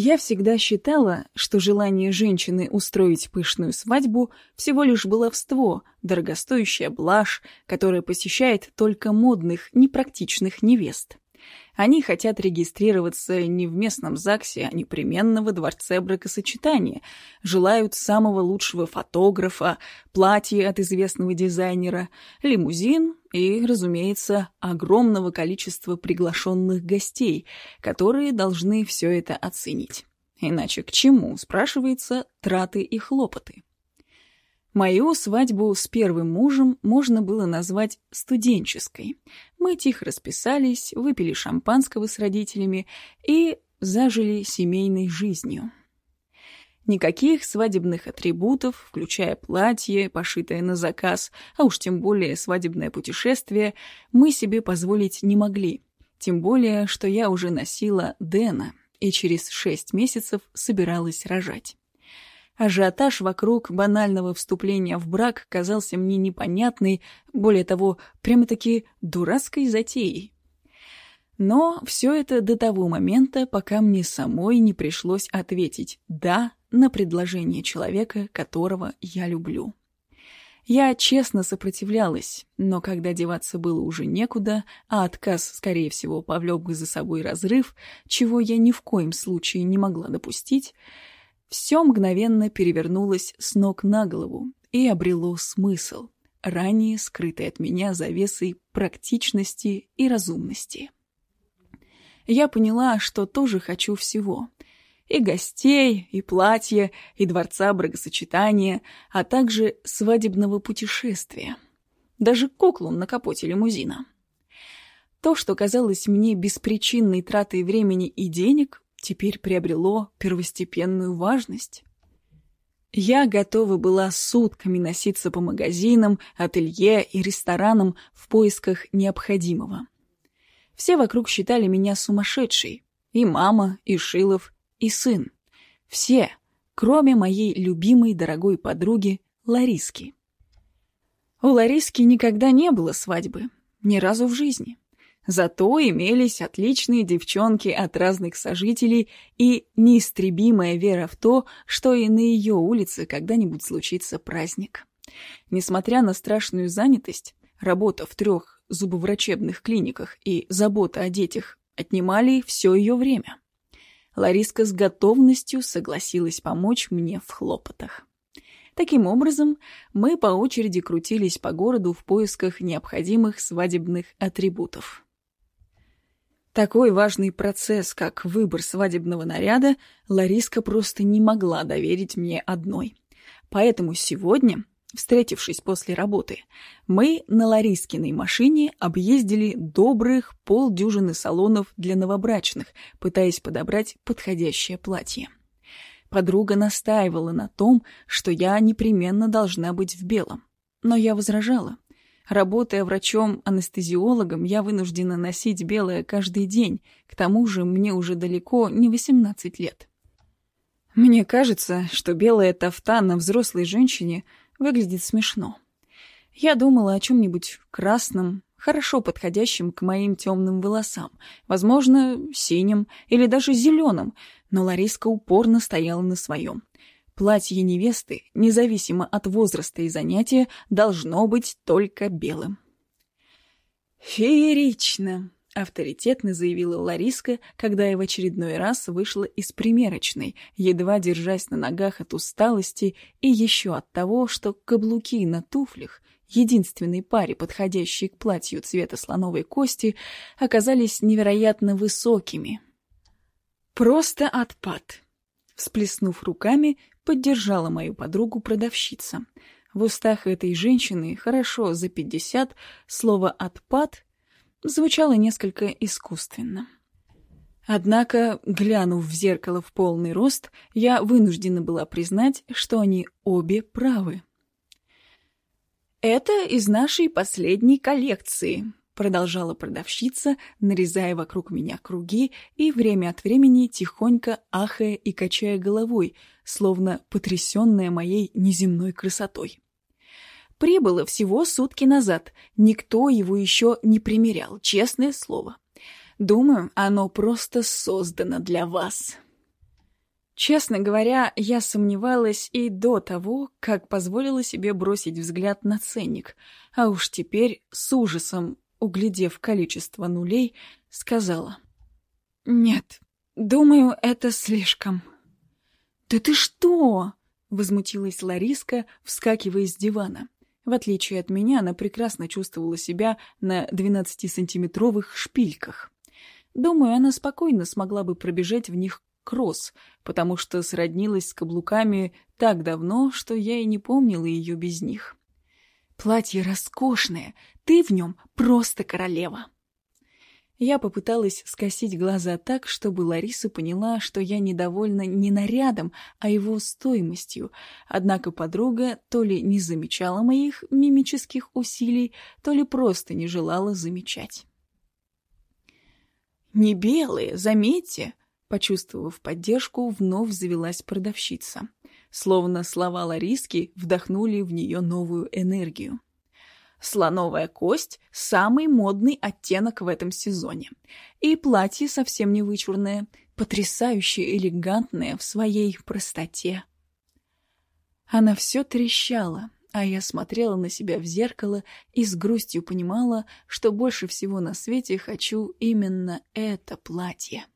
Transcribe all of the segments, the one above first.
Я всегда считала, что желание женщины устроить пышную свадьбу всего лишь баловство, дорогостоящая блажь, которая посещает только модных, непрактичных невест. Они хотят регистрироваться не в местном ЗАГСе, а непременно во дворце бракосочетания, желают самого лучшего фотографа, платье от известного дизайнера, лимузин и, разумеется, огромного количества приглашенных гостей, которые должны все это оценить. Иначе к чему, спрашивается, траты и хлопоты? Мою свадьбу с первым мужем можно было назвать студенческой. Мы тихо расписались, выпили шампанского с родителями и зажили семейной жизнью. Никаких свадебных атрибутов, включая платье, пошитое на заказ, а уж тем более свадебное путешествие, мы себе позволить не могли. Тем более, что я уже носила Дэна и через шесть месяцев собиралась рожать. Ажиотаж вокруг банального вступления в брак казался мне непонятной, более того, прямо-таки дурацкой затеей. Но все это до того момента, пока мне самой не пришлось ответить «да» на предложение человека, которого я люблю. Я честно сопротивлялась, но когда деваться было уже некуда, а отказ, скорее всего, повлек бы за собой разрыв, чего я ни в коем случае не могла допустить, все мгновенно перевернулось с ног на голову и обрело смысл, ранее скрытый от меня завесой практичности и разумности. Я поняла, что тоже хочу всего. И гостей, и платья, и дворца бракосочетания, а также свадебного путешествия. Даже куклу на капоте лимузина. То, что казалось мне беспричинной тратой времени и денег, теперь приобрело первостепенную важность. Я готова была сутками носиться по магазинам, ателье и ресторанам в поисках необходимого. Все вокруг считали меня сумасшедшей. И мама, и Шилов, и сын. Все, кроме моей любимой дорогой подруги Лариски. У Лариски никогда не было свадьбы, ни разу в жизни. Зато имелись отличные девчонки от разных сожителей и неистребимая вера в то, что и на ее улице когда-нибудь случится праздник. Несмотря на страшную занятость, работа в трех зубоврачебных клиниках и забота о детях отнимали все ее время. Лариска с готовностью согласилась помочь мне в хлопотах. Таким образом, мы по очереди крутились по городу в поисках необходимых свадебных атрибутов. Такой важный процесс, как выбор свадебного наряда, Лариска просто не могла доверить мне одной. Поэтому сегодня, встретившись после работы, мы на Ларискиной машине объездили добрых полдюжины салонов для новобрачных, пытаясь подобрать подходящее платье. Подруга настаивала на том, что я непременно должна быть в белом. Но я возражала. Работая врачом-анестезиологом, я вынуждена носить белое каждый день, к тому же мне уже далеко не 18 лет. Мне кажется, что белая тафта на взрослой женщине выглядит смешно. Я думала о чем-нибудь красном, хорошо подходящем к моим темным волосам, возможно, синим или даже зеленым, но Лариска упорно стояла на своем. Платье невесты, независимо от возраста и занятия, должно быть только белым. «Феерично!» — авторитетно заявила Лариска, когда я в очередной раз вышла из примерочной, едва держась на ногах от усталости и еще от того, что каблуки на туфлях, единственной паре, подходящей к платью цвета слоновой кости, оказались невероятно высокими. «Просто отпад!» Всплеснув руками, поддержала мою подругу продавщица. В устах этой женщины, хорошо за пятьдесят, слово «отпад» звучало несколько искусственно. Однако, глянув в зеркало в полный рост, я вынуждена была признать, что они обе правы. «Это из нашей последней коллекции», продолжала продавщица, нарезая вокруг меня круги и время от времени тихонько ахая и качая головой, словно потрясенная моей неземной красотой. Прибыло всего сутки назад, никто его еще не примерял, честное слово. Думаю, оно просто создано для вас. Честно говоря, я сомневалась и до того, как позволила себе бросить взгляд на ценник, а уж теперь с ужасом, углядев количество нулей, сказала. «Нет, думаю, это слишком». «Да ты что?» — возмутилась Лариска, вскакивая с дивана. В отличие от меня, она прекрасно чувствовала себя на 12-сантиметровых шпильках. Думаю, она спокойно смогла бы пробежать в них кросс, потому что сроднилась с каблуками так давно, что я и не помнила ее без них. «Платье роскошное, ты в нем просто королева!» Я попыталась скосить глаза так, чтобы Лариса поняла, что я недовольна не нарядом, а его стоимостью, однако подруга то ли не замечала моих мимических усилий, то ли просто не желала замечать. «Не белые, заметьте!» Почувствовав поддержку, вновь завелась продавщица. Словно слова Лариски вдохнули в нее новую энергию. Слоновая кость – самый модный оттенок в этом сезоне. И платье совсем не вычурное, потрясающе элегантное в своей простоте. Она все трещала, а я смотрела на себя в зеркало и с грустью понимала, что больше всего на свете хочу именно это платье.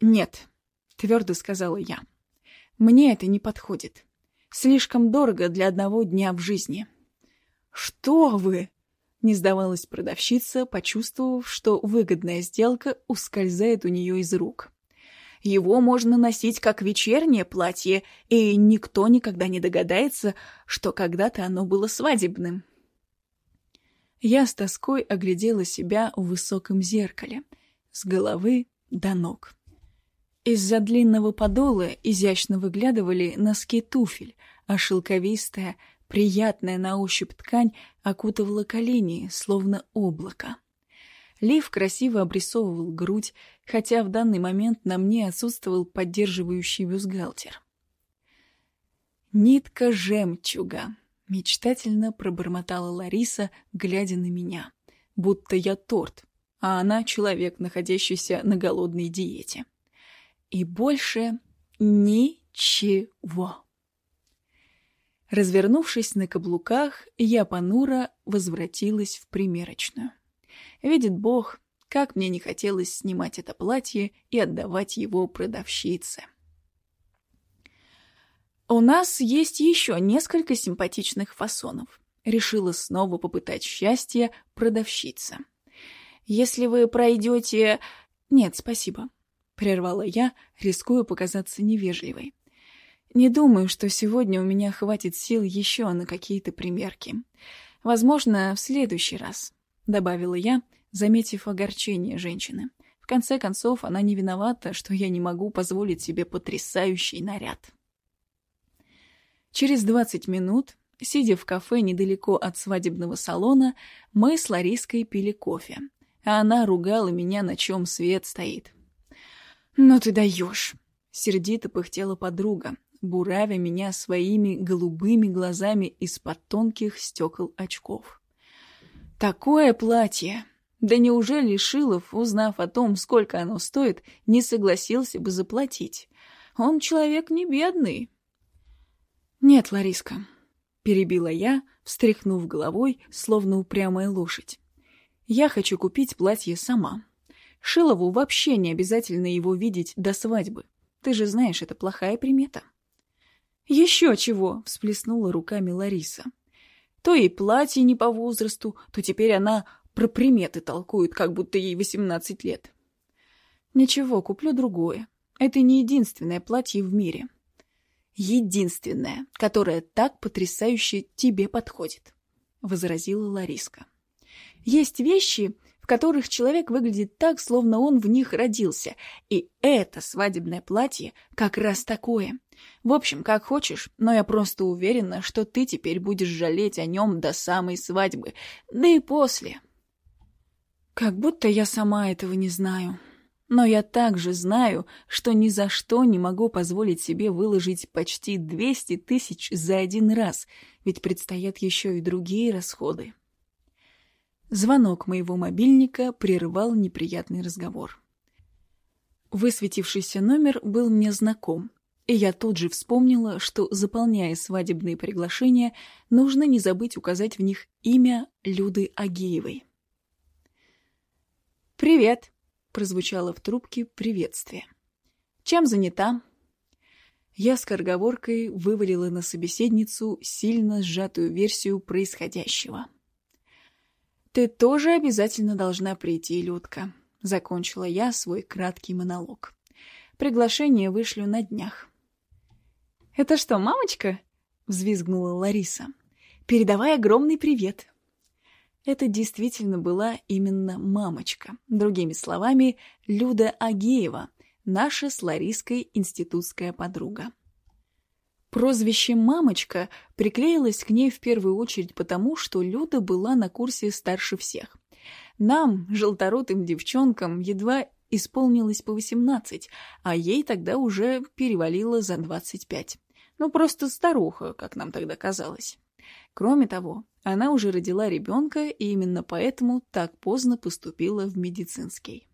«Нет», — твердо сказала я. «Мне это не подходит. Слишком дорого для одного дня в жизни». «Что вы?» — не сдавалась продавщица, почувствовав, что выгодная сделка ускользает у нее из рук. «Его можно носить как вечернее платье, и никто никогда не догадается, что когда-то оно было свадебным». Я с тоской оглядела себя в высоком зеркале, с головы до ног. Из-за длинного подола изящно выглядывали носки туфель, а шелковистая, приятная на ощупь ткань окутывала колени, словно облако. Лиф красиво обрисовывал грудь, хотя в данный момент на мне отсутствовал поддерживающий бюстгальтер. «Нитка жемчуга», — мечтательно пробормотала Лариса, глядя на меня, будто я торт, а она человек, находящийся на голодной диете. И больше ничего. Развернувшись на каблуках, я понуро возвратилась в примерочную. Видит Бог, как мне не хотелось снимать это платье и отдавать его продавщице. «У нас есть еще несколько симпатичных фасонов», — решила снова попытать счастье продавщица. «Если вы пройдете...» «Нет, спасибо. — прервала я, рискуя показаться невежливой. «Не думаю, что сегодня у меня хватит сил еще на какие-то примерки. Возможно, в следующий раз», — добавила я, заметив огорчение женщины. В конце концов, она не виновата, что я не могу позволить себе потрясающий наряд. Через двадцать минут, сидя в кафе недалеко от свадебного салона, мы с Лариской пили кофе, а она ругала меня, на чем свет стоит. «Ну ты даешь!» — сердито пыхтела подруга, буравя меня своими голубыми глазами из-под тонких стекол очков. «Такое платье! Да неужели Шилов, узнав о том, сколько оно стоит, не согласился бы заплатить? Он человек не бедный!» «Нет, Лариска», — перебила я, встряхнув головой, словно упрямая лошадь. «Я хочу купить платье сама». Шилову вообще не обязательно его видеть до свадьбы. Ты же знаешь, это плохая примета. «Еще чего!» — всплеснула руками Лариса. То ей платье не по возрасту, то теперь она про приметы толкует, как будто ей восемнадцать лет. Ничего, куплю другое. Это не единственное платье в мире. Единственное, которое так потрясающе тебе подходит, — возразила Лариска. Есть вещи, в которых человек выглядит так, словно он в них родился. И это свадебное платье как раз такое. В общем, как хочешь, но я просто уверена, что ты теперь будешь жалеть о нем до самой свадьбы, да и после. Как будто я сама этого не знаю. Но я также знаю, что ни за что не могу позволить себе выложить почти 200 тысяч за один раз, ведь предстоят еще и другие расходы. Звонок моего мобильника прервал неприятный разговор. Высветившийся номер был мне знаком, и я тут же вспомнила, что, заполняя свадебные приглашения, нужно не забыть указать в них имя Люды Агеевой. «Привет!» — прозвучало в трубке приветствие. «Чем занята?» Я с корговоркой вывалила на собеседницу сильно сжатую версию происходящего. «Ты тоже обязательно должна прийти, Людка», — закончила я свой краткий монолог. «Приглашение вышлю на днях». «Это что, мамочка?» — взвизгнула Лариса. «Передавай огромный привет». Это действительно была именно мамочка. Другими словами, Люда Агеева, наша с Лариской институтская подруга. Прозвище «мамочка» приклеилось к ней в первую очередь потому, что Люда была на курсе старше всех. Нам, желторотым девчонкам, едва исполнилось по 18, а ей тогда уже перевалило за 25. Ну, просто старуха, как нам тогда казалось. Кроме того, она уже родила ребенка и именно поэтому так поздно поступила в медицинский.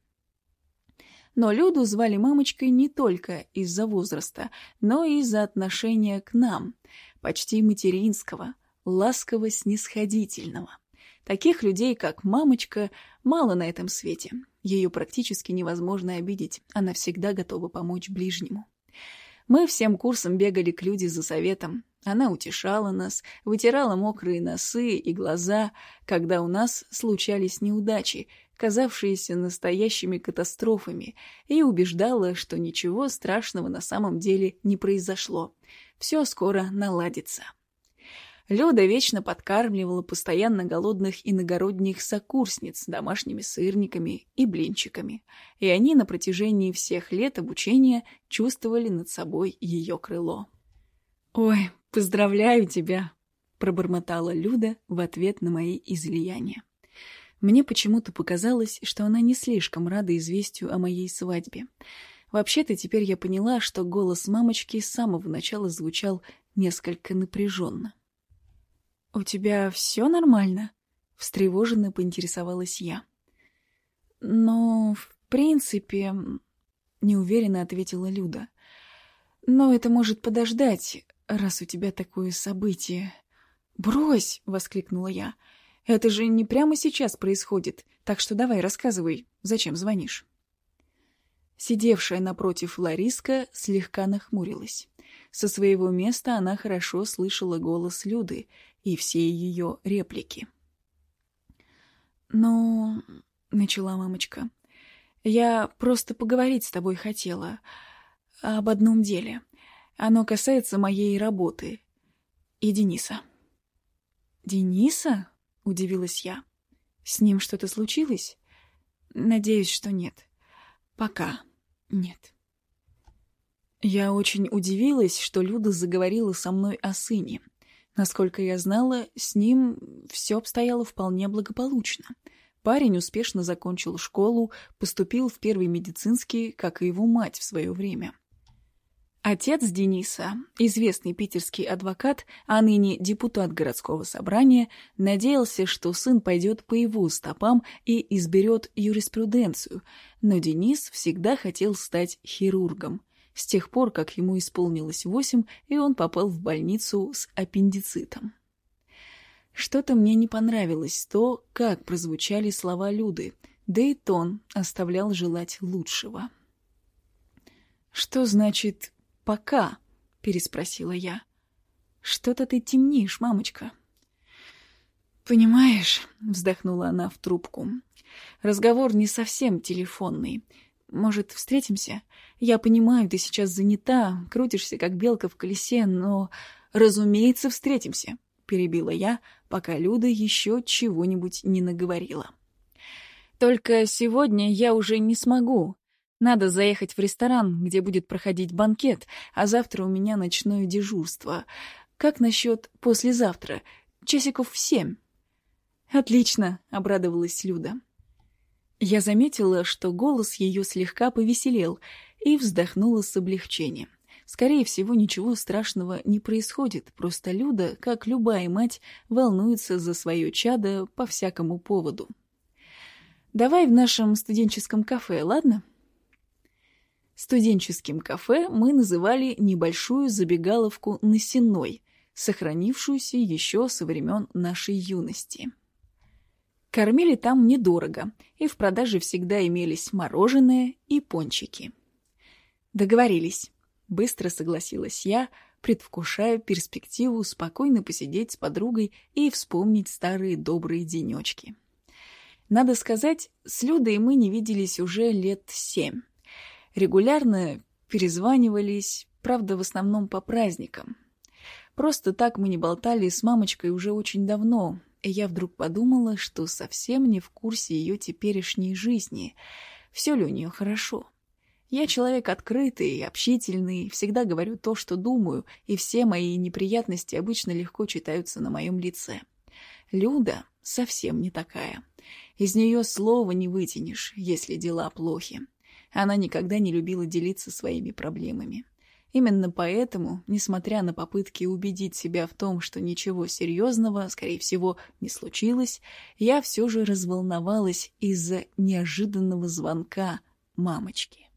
Но Люду звали мамочкой не только из-за возраста, но и из-за отношения к нам, почти материнского, ласково-снисходительного. Таких людей, как мамочка, мало на этом свете. Ее практически невозможно обидеть, она всегда готова помочь ближнему. Мы всем курсом бегали к Люде за советом. Она утешала нас, вытирала мокрые носы и глаза, когда у нас случались неудачи, казавшиеся настоящими катастрофами, и убеждала, что ничего страшного на самом деле не произошло. Все скоро наладится. Люда вечно подкармливала постоянно голодных иногородних сокурсниц домашними сырниками и блинчиками, и они на протяжении всех лет обучения чувствовали над собой ее крыло. «Ой, поздравляю тебя!» — пробормотала Люда в ответ на мои излияния. Мне почему-то показалось, что она не слишком рада известию о моей свадьбе. Вообще-то теперь я поняла, что голос мамочки с самого начала звучал несколько напряженно. «У тебя все нормально?» — встревоженно поинтересовалась я. «Но, в принципе...» — неуверенно ответила Люда. «Но это может подождать, раз у тебя такое событие». «Брось!» — воскликнула я. «Это же не прямо сейчас происходит, так что давай рассказывай, зачем звонишь?» Сидевшая напротив Лариска слегка нахмурилась. Со своего места она хорошо слышала голос Люды и все ее реплики. «Ну...» — начала мамочка. «Я просто поговорить с тобой хотела об одном деле. Оно касается моей работы и Дениса». «Дениса?» — удивилась я. «С ним что-то случилось?» «Надеюсь, что нет. Пока нет». Я очень удивилась, что Люда заговорила со мной о сыне. Насколько я знала, с ним все обстояло вполне благополучно. Парень успешно закончил школу, поступил в первый медицинский, как и его мать в свое время. Отец Дениса, известный питерский адвокат, а ныне депутат городского собрания, надеялся, что сын пойдет по его стопам и изберет юриспруденцию, но Денис всегда хотел стать хирургом с тех пор, как ему исполнилось восемь, и он попал в больницу с аппендицитом. Что-то мне не понравилось то, как прозвучали слова Люды, да и тон оставлял желать лучшего. «Что значит «пока»?» — переспросила я. «Что-то ты темнишь, мамочка». «Понимаешь», — вздохнула она в трубку, — «разговор не совсем телефонный. Может, встретимся? Я понимаю, ты сейчас занята, крутишься, как белка в колесе, но... Разумеется, встретимся, — перебила я, пока Люда еще чего-нибудь не наговорила. Только сегодня я уже не смогу. Надо заехать в ресторан, где будет проходить банкет, а завтра у меня ночное дежурство. Как насчет послезавтра? Часиков в семь. «Отлично», — обрадовалась Люда. Я заметила, что голос ее слегка повеселел, и вздохнула с облегчением. Скорее всего, ничего страшного не происходит, просто Люда, как любая мать, волнуется за свое чадо по всякому поводу. «Давай в нашем студенческом кафе, ладно?» Студенческим кафе мы называли небольшую забегаловку на Сенной, сохранившуюся еще со времен нашей юности. Кормили там недорого, и в продаже всегда имелись мороженое и пончики. Договорились. Быстро согласилась я, предвкушая перспективу спокойно посидеть с подругой и вспомнить старые добрые денечки. Надо сказать, с Людой мы не виделись уже лет семь. Регулярно перезванивались, правда, в основном по праздникам. Просто так мы не болтали с мамочкой уже очень давно, и я вдруг подумала, что совсем не в курсе ее теперешней жизни. Все ли у нее хорошо? Я человек открытый, общительный, всегда говорю то, что думаю, и все мои неприятности обычно легко читаются на моем лице. Люда совсем не такая. Из нее слова не вытянешь, если дела плохи. Она никогда не любила делиться своими проблемами. Именно поэтому, несмотря на попытки убедить себя в том, что ничего серьезного, скорее всего, не случилось, я все же разволновалась из-за неожиданного звонка мамочки.